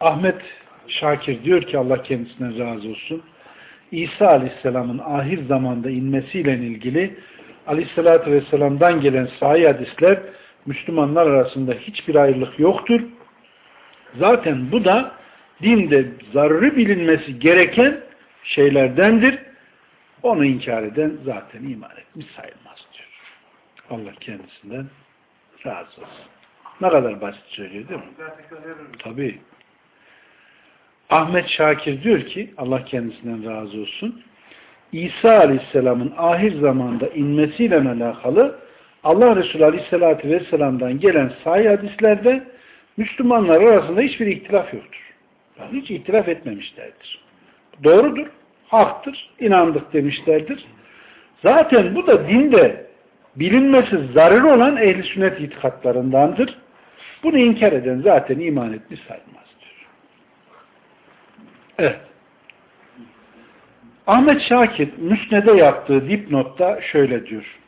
Ahmet Şakir diyor ki Allah kendisinden razı olsun. İsa Aleyhisselam'ın ahir zamanda inmesiyle ilgili Aleyhisselatü Vesselam'dan gelen sahih hadisler Müslümanlar arasında hiçbir ayrılık yoktur. Zaten bu da dinde zararı bilinmesi gereken şeylerdendir. Onu inkar eden zaten iman etmiş sayılmaz diyor. Allah kendisinden razı olsun. Ne kadar basit söylüyor değil mi? Tabii. Ahmet Şakir diyor ki Allah kendisinden razı olsun. İsa Aleyhisselam'ın ahir zamanda inmesiyle alakalı Allah Resulü Aleyhisselatü Vesselam'dan gelen sahih hadislerde Müslümanlar arasında hiçbir ihtilaf yoktur. Yani hiç ihtilaf etmemişlerdir. Doğrudur, haktır, inandık demişlerdir. Zaten bu da dinde bilinmesi zararı olan ehli sünnet itikatlarındandır. Bunu inkar eden zaten iman etmiş sayılmaz diyor. Evet. Ahmet Şakir Müsned'e yaptığı dipnotta şöyle diyor.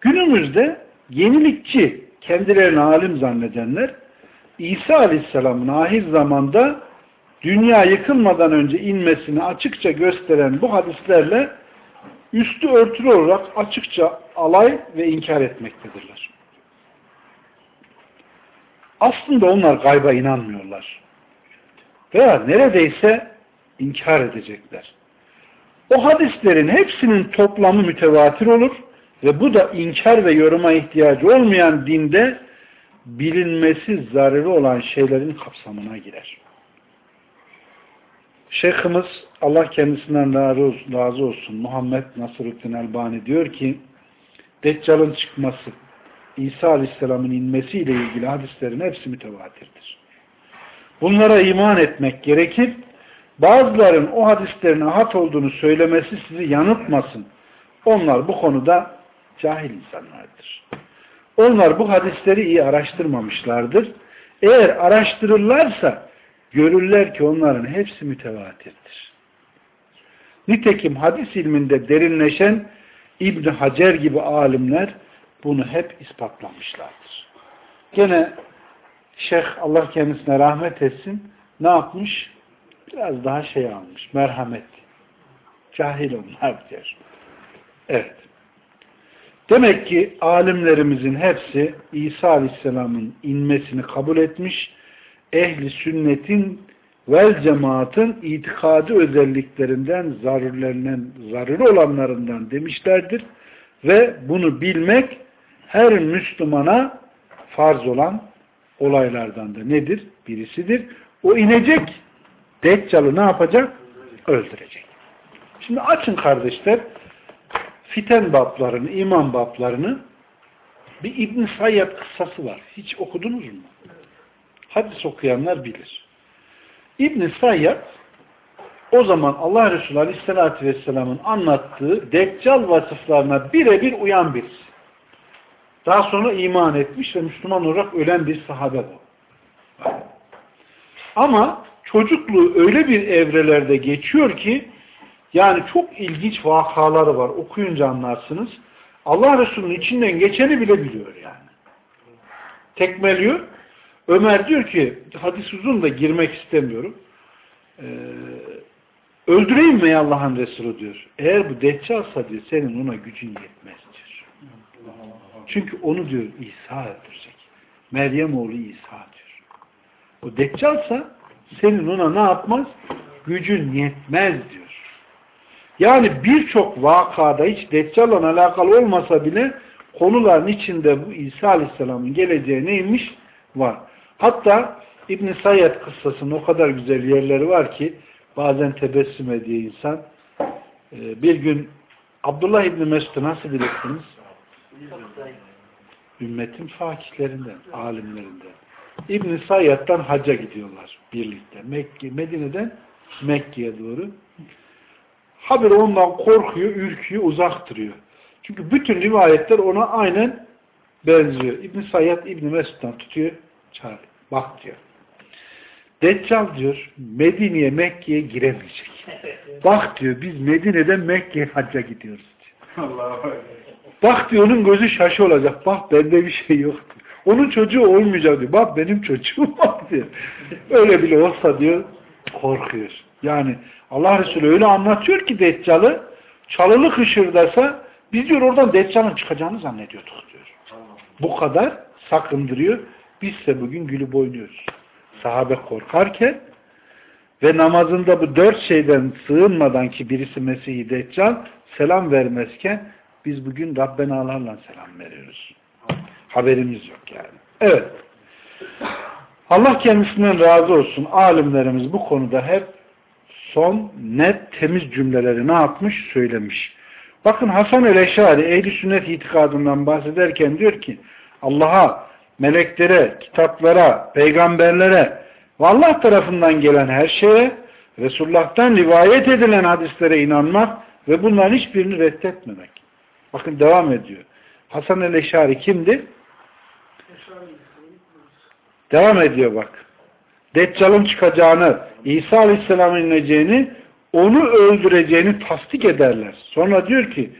Günümüzde yenilikçi, kendilerini alim zannedenler İsa Aleyhisselam'ın ahir zamanda dünya yıkılmadan önce inmesini açıkça gösteren bu hadislerle üstü örtülü olarak açıkça alay ve inkar etmektedirler. Aslında onlar gayba inanmıyorlar. Veya neredeyse inkar edecekler. O hadislerin hepsinin toplamı mütevatir olur ve bu da inkar ve yoruma ihtiyacı olmayan dinde bilinmesi zararı olan şeylerin kapsamına girer. Şeyhimiz Allah kendisinden razı olsun Muhammed Nasruddin Elbani diyor ki Deccal'ın çıkması İsa Aleyhisselam'ın inmesiyle ilgili hadislerin hepsi mütevatirdir. Bunlara iman etmek gerekir. Bazıların o hadislerin ahat olduğunu söylemesi sizi yanıltmasın. Onlar bu konuda cahil insanlardır. Onlar bu hadisleri iyi araştırmamışlardır. Eğer araştırırlarsa görürler ki onların hepsi mütevatirdir. Nitekim hadis ilminde derinleşen İbn Hacer gibi alimler bunu hep ispatlamışlardır. Gene Şeyh Allah kendisine rahmet etsin ne yapmış? Biraz daha şey almış. Merhamet. Cahil onlar diyor. Evet. Demek ki alimlerimizin hepsi İsa Aleyhisselam'ın inmesini kabul etmiş, ehli sünnetin vel cemaatın itikadi özelliklerinden, zarurlarından, zaruri olanlarından demişlerdir. Ve bunu bilmek her Müslümana farz olan olaylardan da nedir? Birisidir. O inecek, Deccal'ı ne yapacak? Öldürecek. Şimdi açın kardeşler, fiten bablarını, iman bablarını bir İbn Sayyad kıssası var. Hiç okudunuz mu? Hadis okuyanlar bilir. İbn Sayyad o zaman Allah Resulü Aleyhisselatü Vesselam'ın anlattığı Deccal vasıflarına birebir uyan birisi. Daha sonra iman etmiş ve Müslüman olarak ölen bir sahabe bu. Ama çocukluğu öyle bir evrelerde geçiyor ki yani çok ilginç vakaları var. Okuyunca anlarsınız. Allah Resulü'nün içinden geçeni bile biliyor yani. Tekmeliyor. Ömer diyor ki hadis uzun da girmek istemiyorum. Ee, öldüreyim mi Allah'ın Resulü diyor. Eğer bu deccalsa diyor senin ona gücün yetmez diyor. Çünkü onu diyor İsa öldürecek. Meryem oğlu İsa diyor. O deccalsa senin ona ne yapmaz? Gücün yetmez diyor. Yani birçok vakada hiç Deccal'la alakalı olmasa bile konuların içinde bu İsa Aleyhisselam'ın geleceği neymiş? Var. Hatta İbn Sayyid kıssasının o kadar güzel yerleri var ki bazen tebessüm ediyor insan. Ee, bir gün Abdullah İbni Mesud'u nasıl bilirsiniz? Ümmetin fakihlerinden, alimlerinden. İbn Sayyad'dan hacca gidiyorlar birlikte. Mekke, Medine'den Mekke'ye doğru. Haberi ondan korkuyor, ürküyor, uzak duruyor. Çünkü bütün rivayetler ona aynen benziyor. İbn Sayyad İbn Mesud'dan tutuyor, çağırıyor. Bak diyor. Deccal diyor Medine'ye Mekke'ye giremeyecek. Bak diyor biz Medine'den Mekke'ye hacca gidiyoruz diyor. Bak diyor onun gözü şaşı olacak. Bak bende bir şey yok diyor. Onun çocuğu olmayacak diyor. Bak benim çocuğum var diyor. Öyle bile olsa diyor korkuyor. Yani Allah Resulü öyle anlatıyor ki Deccal'ı çalılı hışırdasa biz diyor oradan Deccal'ın çıkacağını zannediyorduk diyor. Bu kadar sakındırıyor. Bizse bugün gülüp oynuyoruz. Sahabe korkarken ve namazında bu dört şeyden sığınmadan ki birisi Mesih-i Deccal selam vermezken biz bugün Rabbenalarla selam veriyoruz. Haberimiz yok yani. Evet. Allah kendisinden razı olsun. Alimlerimiz bu konuda hep son, net, temiz cümleleri ne yapmış? Söylemiş. Bakın Hasan el-Eşari ehli sünnet itikadından bahsederken diyor ki Allah'a, meleklere, kitaplara, peygamberlere ve Allah tarafından gelen her şeye Resulullah'tan rivayet edilen hadislere inanmak ve bunların hiçbirini reddetmemek. Bakın devam ediyor. Hasan el-Eşari kimdi? Devam ediyor bak. Deccal'ın çıkacağını, İsa Aleyhisselam'ın ineceğini, onu öldüreceğini tasdik ederler. Sonra diyor ki,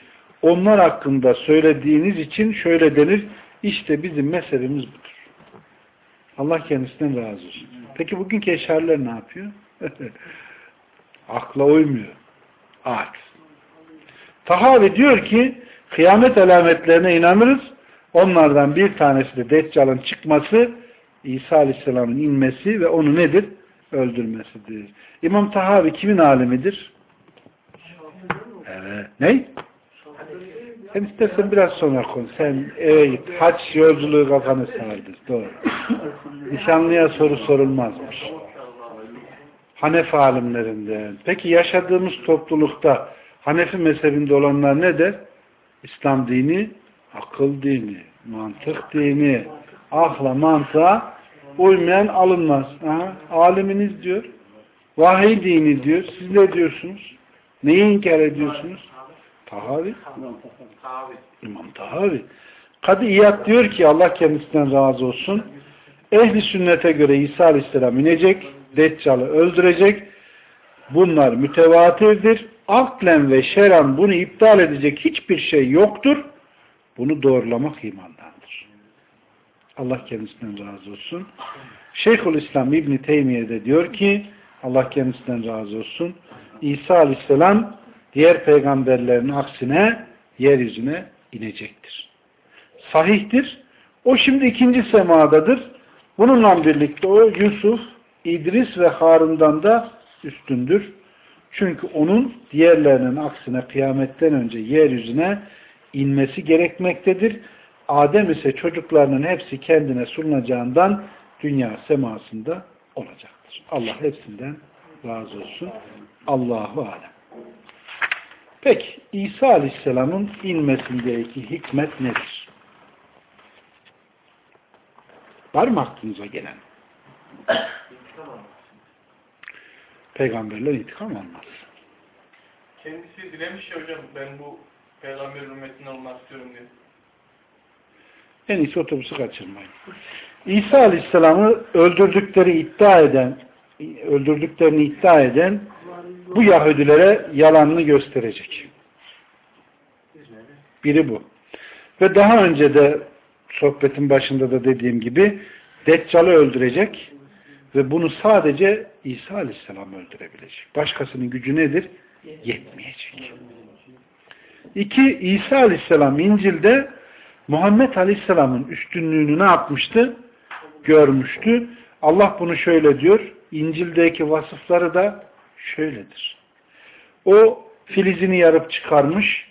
onlar hakkında söylediğiniz için şöyle denir, işte bizim meselemiz budur. Allah kendisinden razı olsun. Peki bugünkü eşariler ne yapıyor? Akla uymuyor. Aç. Tahavi diyor ki, kıyamet alametlerine inanırız. Onlardan bir tanesi de Deccal'ın çıkması, İsa Aleyhisselam'ın inmesi ve onu nedir? Öldürmesidir. İmam Tahavi kimin alimidir? Evet. Ne? Sen istersen biraz sonra konuş. Sen eve git. Haç yolculuğu kafanı sardır. Doğru. Nişanlıya soru sorulmazmış. Hanefi alimlerinden. Peki yaşadığımız toplulukta Hanefi mezhebinde olanlar ne der? İslam dini, akıl dini, mantık dini, ahla mantığa uymayan alınmaz. Aha, aliminiz diyor. Vahiy dini diyor. Siz ne diyorsunuz? Neyi inkar ediyorsunuz? Tahavi. İmam Tahavi. Kadı İyad diyor ki Allah kendisinden razı olsun. Ehli sünnete göre İsa Aleyhisselam inecek. Deccal'ı öldürecek. Bunlar mütevatirdir. Aklen ve şeran bunu iptal edecek hiçbir şey yoktur. Bunu doğrulamak imandandır. Allah kendisinden razı olsun. Şeyhülislam İbni Teymiye de diyor ki Allah kendisinden razı olsun. İsa Aleyhisselam diğer peygamberlerin aksine yeryüzüne inecektir. Sahihtir. O şimdi ikinci semadadır. Bununla birlikte o Yusuf, İdris ve Harun'dan da üstündür. Çünkü onun diğerlerinin aksine kıyametten önce yeryüzüne inmesi gerekmektedir. Adem ise çocuklarının hepsi kendine sunulacağından dünya semasında olacaktır. Allah hepsinden razı olsun. Allahu alem. Peki İsa Aleyhisselam'ın inmesindeki hikmet nedir? Var mı aklınıza gelen? Peygamberler intikam almaz. Kendisi dilemiş ya hocam ben bu peygamber ümmetinden olmak istiyorum diye. En iyisi otobüsü kaçırmayın. İsa Aleyhisselam'ı öldürdükleri iddia eden öldürdüklerini iddia eden bu Yahudilere yalanını gösterecek. Biri bu. Ve daha önce de sohbetin başında da dediğim gibi Deccal'ı öldürecek ve bunu sadece İsa Aleyhisselam öldürebilecek. Başkasının gücü nedir? Yetmeyecek. İki, İsa Aleyhisselam İncil'de Muhammed Aleyhisselam'ın üstünlüğünü ne yapmıştı? Görmüştü. Allah bunu şöyle diyor. İncil'deki vasıfları da şöyledir. O filizini yarıp çıkarmış,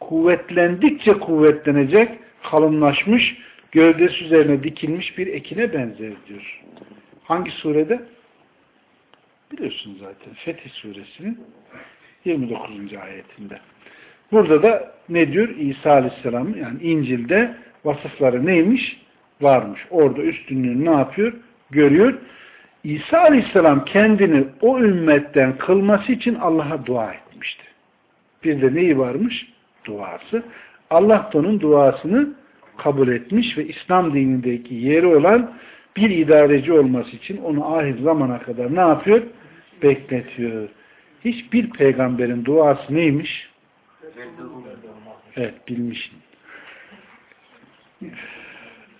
kuvvetlendikçe kuvvetlenecek, kalınlaşmış, gövdesi üzerine dikilmiş bir ekine benzer diyor. Hangi surede? Biliyorsunuz zaten. Fetih suresinin 29. ayetinde. Burada da ne diyor? İsa Aleyhisselam yani İncil'de vasıfları neymiş? Varmış. Orada üstünlüğünü ne yapıyor? Görüyor. İsa Aleyhisselam kendini o ümmetten kılması için Allah'a dua etmişti. Bir de neyi varmış? Duası. Allah da onun duasını kabul etmiş ve İslam dinindeki yeri olan bir idareci olması için onu ahir zamana kadar ne yapıyor? Bekletiyor. Hiçbir peygamberin duası neymiş? Evet, bilmişsin.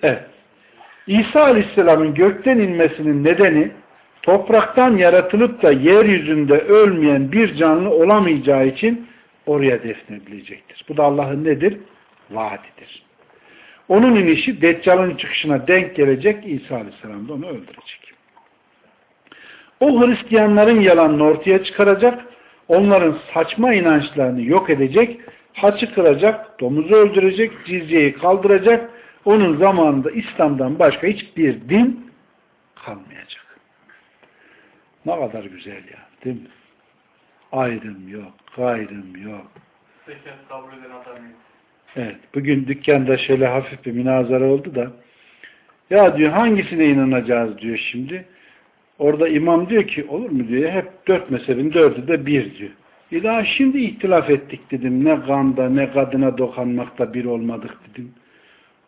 Evet. İsa Aleyhisselam'ın gökten inmesinin nedeni topraktan yaratılıp da yeryüzünde ölmeyen bir canlı olamayacağı için oraya defnedilecektir. Bu da Allah'ın nedir? Vaadidir. Onun inişi Deccal'ın çıkışına denk gelecek İsa Aleyhisselam da onu öldürecek. O Hristiyanların yalanını ortaya çıkaracak, onların saçma inançlarını yok edecek, haçı kıracak, domuzu öldürecek, cizyeyi kaldıracak, onun zamanında İslam'dan başka hiçbir din kalmayacak. Ne kadar güzel ya, değil mi? Ayrım yok, gayrım yok. Zekat kabul eden adam yok. Evet, bugün dükkanda şöyle hafif bir münazara oldu da ya diyor hangisine inanacağız diyor şimdi. Orada imam diyor ki olur mu diyor hep dört mezhebin dördü de bir diyor. E daha şimdi ihtilaf ettik dedim. Ne ganda ne kadına dokanmakta bir olmadık dedim.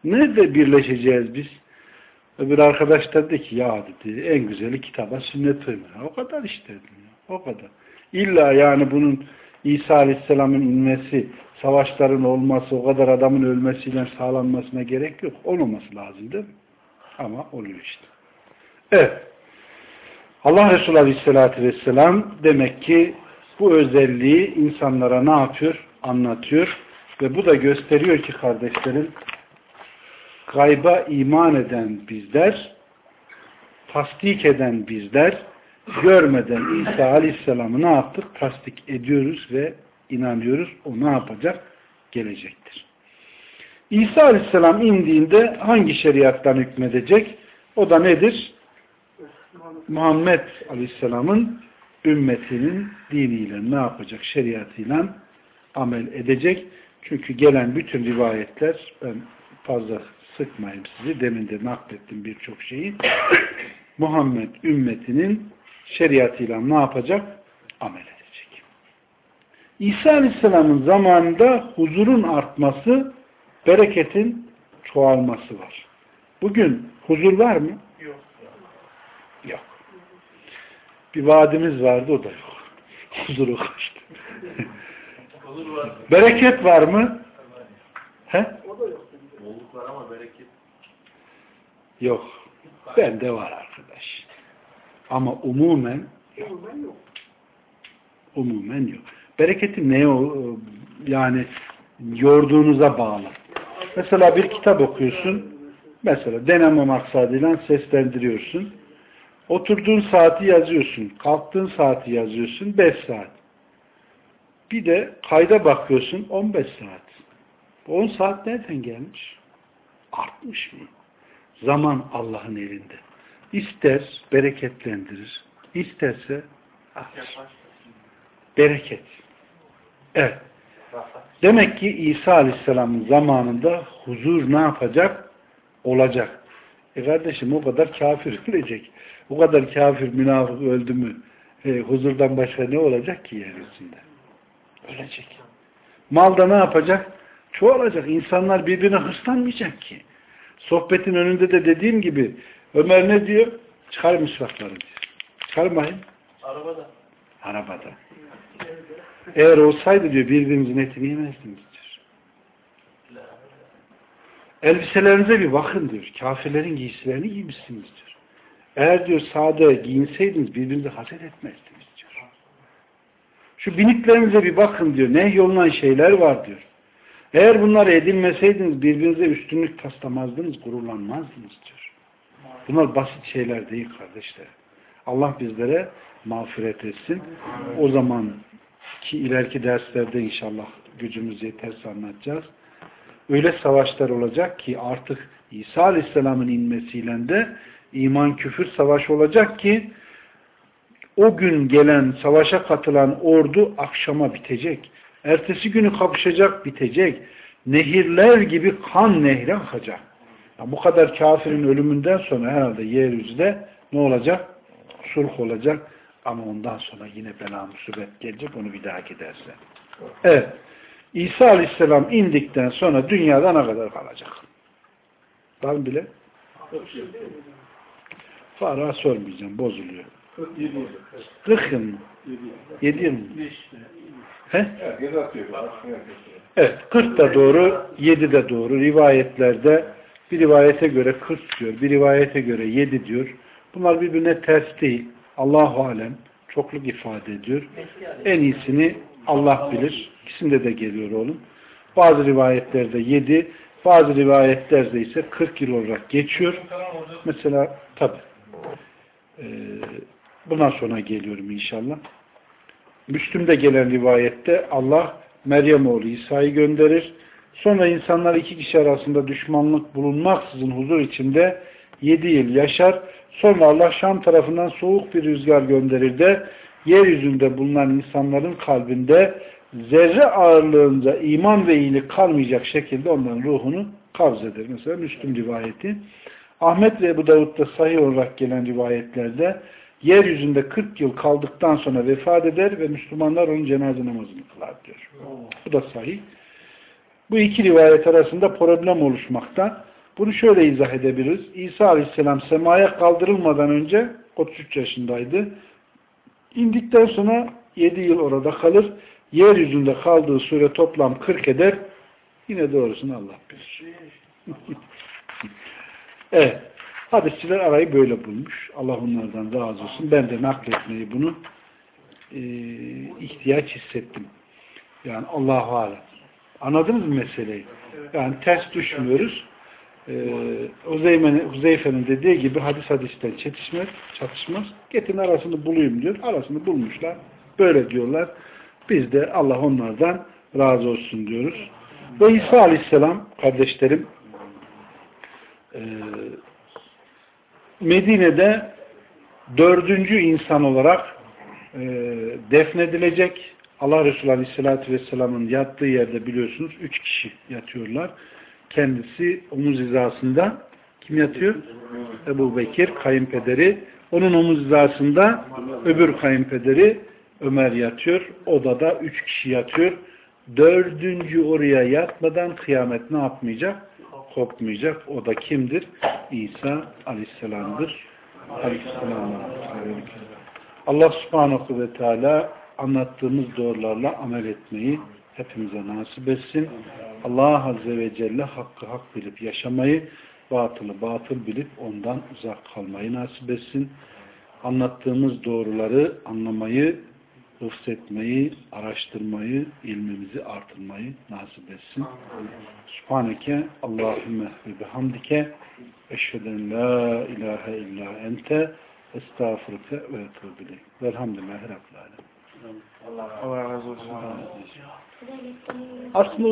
Nerede birleşeceğiz biz? Öbür arkadaş da dedi ki ya dedi en güzeli kitaba sünnet uyma. O kadar işte. Ya, o kadar. İlla yani bunun İsa Aleyhisselam'ın inmesi, savaşların olması, o kadar adamın ölmesiyle sağlanmasına gerek yok. Olmaması lazım değil mi? Ama oluyor işte. Evet. Allah Resulü Aleyhisselatü Vesselam demek ki bu özelliği insanlara ne yapıyor? Anlatıyor. Ve bu da gösteriyor ki kardeşlerim gayba iman eden bizler tasdik eden bizler görmeden İsa Aleyhisselam'ı ne yaptık? Tasdik ediyoruz ve inanıyoruz. O ne yapacak? Gelecektir. İsa Aleyhisselam indiğinde hangi şeriattan hükmedecek? O da nedir? Muhammed Aleyhisselam'ın ümmetinin diniyle ne yapacak? Şeriatıyla amel edecek. Çünkü gelen bütün rivayetler ben fazla sıkmayayım sizi. Demin de naklettim birçok şeyi. Muhammed ümmetinin şeriatıyla ne yapacak? Amel edecek. İsa Aleyhisselam'ın zamanında huzurun artması, bereketin çoğalması var. Bugün huzur var mı? Yok. Yok. Bir vaadimiz vardı o da yok. Huzuru kaçtı. Bereket var mı? He? Bolluk var ama bereket. Yok. Bende var arkadaş. Ama umumen yok. Umumen yok. Bereketin neye o- yani yorduğunuza bağlı. Mesela bir kitap okuyorsun. Mesela deneme maksadıyla seslendiriyorsun. Oturduğun saati yazıyorsun. Kalktığın saati yazıyorsun. 5 saat. Bir de kayda bakıyorsun 15 saat. 10 saat nereden gelmiş? Artmış mı? Zaman Allah'ın elinde. İster bereketlendirir. isterse alır. Bereket. Evet. Demek ki İsa Aleyhisselam'ın zamanında huzur ne yapacak? Olacak. E kardeşim o kadar kafir ölecek. O kadar kafir münafık öldü mü e, huzurdan başka ne olacak ki yeryüzünde? Ölecek. Malda ne yapacak? Çoğalacak. İnsanlar birbirine hırslanmayacak ki. Sohbetin önünde de dediğim gibi Ömer ne diyor? Çıkar misvakları diyor. Çıkar bakayım. Arabada. Arabada. Eğer olsaydı diyor birbirinizin etini yemezdiniz diyor. Elbiselerinize bir bakın diyor. Kafirlerin giysilerini giymişsiniz diyor. Eğer diyor sade giyinseydiniz birbirinize haset etmezdiniz diyor. Şu biniklerinize bir bakın diyor. Ne yolunan şeyler var diyor. Eğer bunları edinmeseydiniz birbirinize üstünlük taslamazdınız, gururlanmazdınız diyor. Bunlar basit şeyler değil kardeşler. Allah bizlere mağfiret etsin. O zaman ki ileriki derslerde inşallah gücümüz yeterse anlatacağız. öyle savaşlar olacak ki artık İsa Aleyhisselam'ın inmesiyle de iman küfür savaşı olacak ki o gün gelen savaşa katılan ordu akşama bitecek. Ertesi günü kapışacak bitecek. Nehirler gibi kan nehre akacak. Ya bu kadar kafirin ölümünden sonra herhalde yeryüzünde ne olacak? Sulh olacak. Ama ondan sonra yine bela musibet gelecek. Onu bir daha giderse. Evet. İsa Aleyhisselam indikten sonra dünyada ne kadar kalacak? Var mı bile? Farah sormayacağım. Bozuluyor. 40 yıl mı? 7 yıl mı? He? Evet. 40 da doğru, 7 de doğru. Rivayetlerde bir rivayete göre 40 diyor, bir rivayete göre 7 diyor. Bunlar birbirine ters değil. Allahu alem çokluk ifade ediyor. En iyisini Allah bilir. İkisinde de geliyor oğlum. Bazı rivayetlerde 7, bazı rivayetlerde ise 40 yıl olarak geçiyor. Mesela tabi bundan sonra geliyorum inşallah. Müslüm'de gelen rivayette Allah Meryem oğlu İsa'yı gönderir. Sonra insanlar iki kişi arasında düşmanlık bulunmaksızın huzur içinde yedi yıl yaşar. Sonra Allah Şam tarafından soğuk bir rüzgar gönderir de yeryüzünde bulunan insanların kalbinde zerre ağırlığında iman ve iyilik kalmayacak şekilde onların ruhunu kavzeder. Mesela Müslüm rivayeti. Ahmet ve Ebu Davud'da sahih olarak gelen rivayetlerde yeryüzünde 40 yıl kaldıktan sonra vefat eder ve Müslümanlar onun cenaze namazını kılar diyor. Bu da sahih. Bu iki rivayet arasında problem oluşmakta. Bunu şöyle izah edebiliriz. İsa Aleyhisselam semaya kaldırılmadan önce 33 yaşındaydı. İndikten sonra 7 yıl orada kalır. Yeryüzünde kaldığı süre toplam 40 eder. Yine doğrusunu Allah bilir. evet. Hadisçiler arayı böyle bulmuş. Allah onlardan razı olsun. Ben de nakletmeyi bunu e, ihtiyaç hissettim. Yani Allahu alem. Anladınız mı meseleyi? Yani ters düşmüyoruz. Ee, Huzeyfe'nin dediği gibi hadis hadisten çetişmez, çatışmaz. Getin arasını bulayım diyor. Arasını bulmuşlar. Böyle diyorlar. Biz de Allah onlardan razı olsun diyoruz. Ve İsa Aleyhisselam kardeşlerim e, Medine'de dördüncü insan olarak e, defnedilecek. Allah Resulü Aleyhisselatü Vesselam'ın yattığı yerde biliyorsunuz üç kişi yatıyorlar. Kendisi omuz hizasında kim yatıyor? Ebu Bekir kayınpederi. Onun omuz hizasında öbür kayınpederi Ömer yatıyor. Odada üç kişi yatıyor. Dördüncü oraya yatmadan kıyamet ne yapmayacak? Kopmayacak. O da kimdir? İsa Aleyhisselam'dır. Aleyhisselam. Allah subhanahu ve teala anlattığımız doğrularla amel etmeyi hepimize nasip etsin. Allah Azze ve Celle hakkı hak bilip yaşamayı, batılı batıl bilip ondan uzak kalmayı nasip etsin. Anlattığımız doğruları anlamayı, hıfzetmeyi, araştırmayı, ilmimizi artırmayı nasip etsin. Subhaneke Allahümme ve bihamdike eşheden la ilahe illa ente estağfurke ve etubileyk. Velhamdülillahi Rabbil Alemin. Allah razı olsun. Aslında